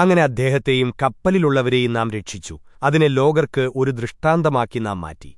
അങ്ങനെ അദ്ദേഹത്തെയും കപ്പലിലുള്ളവരെയും നാം രക്ഷിച്ചു. അതിനെ ലോകർക്ക് ഒരു ദൃഷ്ടാന്തമാക്കി നാം മാറ്റി.